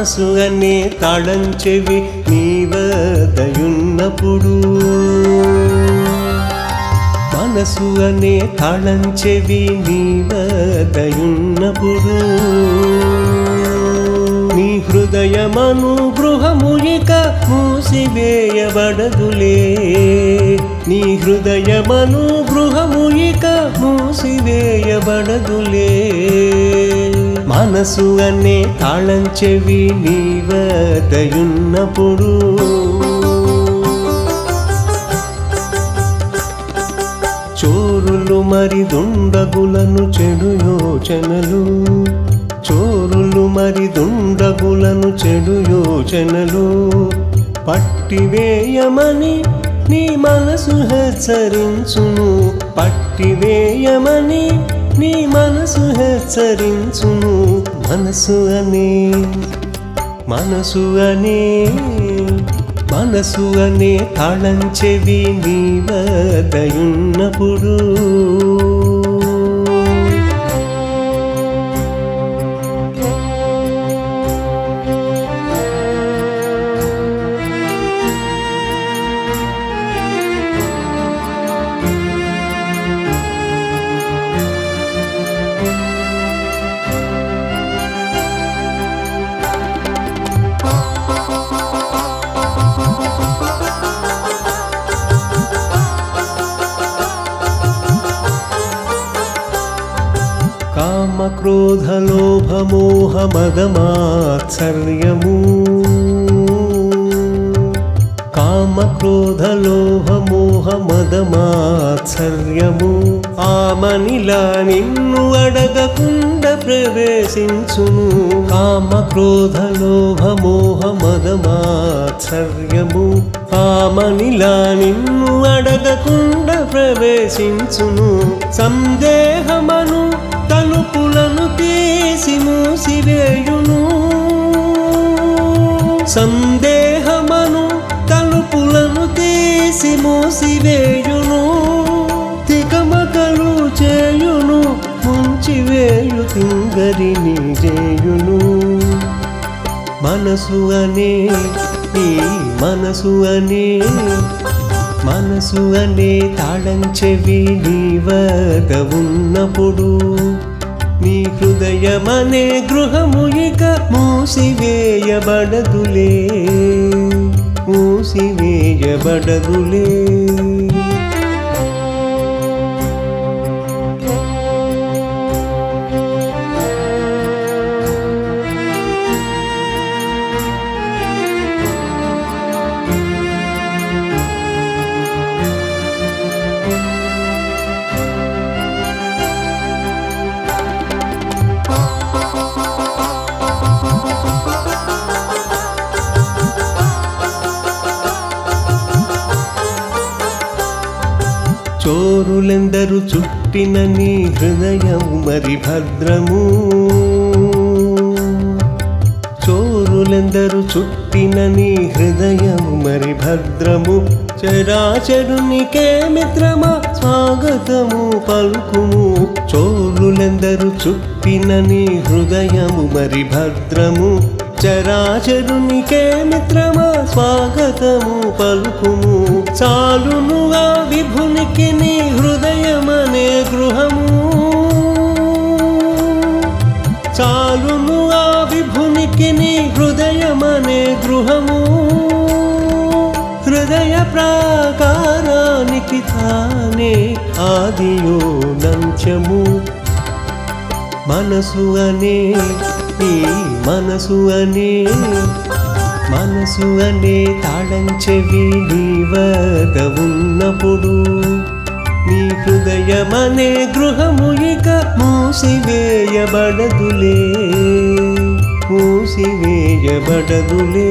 మనసు అనే తాళం చెవి నీవదయున్నప్పుడు. మనసు అనే తాళం చెవి నీవదయున్నప్పుడు. నీ హృదయమను గృహము ఇక మూసివేయబడదులే. నీ హృదయమను గృహము ఇక మూసివేయబడదులే. మనసు అనే తాళం చెవి నీవదయున్నప్పుడు. చోరులు మరి దుండగులను చెడు యోచనలు. చోరులు మరి దుండగులను చెడు యోచనలు. పట్టివేయమని నీ మనసు హెచ్చరించును. పట్టివేయమని నీ మనసు హెచ్చరించును. మనసు అనే మనసు అనే మనసు అనే తాళం చెవి నీవదయున్నప్పుడు మోహ మదమాత్సర్యము ఆమనిలా నిన్ను అడగకుండా ప్రవేశించును కామ క్రోధ లోభ మోహ మదమాత్సర్యము ఆమనిలా నిన్ను అడగకుండా ప్రవేశించును సందేహమను తలుపులను తీసి మూసివేయును. సందేహమను తలుపులను తీసి మూసివేయును. తికమకలు చేయును ముంచివేయు తింగరిని చేయును. మనసు అనే నీ మనసు అనే మనసు అనే తాళం చెవి నీ వద్ద ఉన్నప్పుడు హృదయమనే గృహము ఇక మూసివేయబడదులే. మూసివేయబడదులే. చోరులెందరు చుట్టిన నీ హృదయం మరి భద్రము. చోరులెందరు చుట్టిన నీ హృదయం మరి భద్రము. చరాచరునికే మిత్రమా స్వాగతము పలుకుము. చోరులెందరు చుట్టిన నీ హృదయము మరి భద్రము. చరాచరునికే మిత్రమా స్వాగతము పలుకుము. చాలునుగా విభునికి నీ హృదయమనే గృహము. చాలునుగా విభునికి నీ హృదయమనే గృహము. హృదయ ప్రాకారానికి తానే ఆదియో నంచము మనసు అనే ఈ మనసు అనే మనసు అనే తాళంచెవి నీ వద్ద ఉన్నప్పుడు నీ హృదయమనే గృహము ఇక మూసివేయబడదులే మూసివేయబడదులే.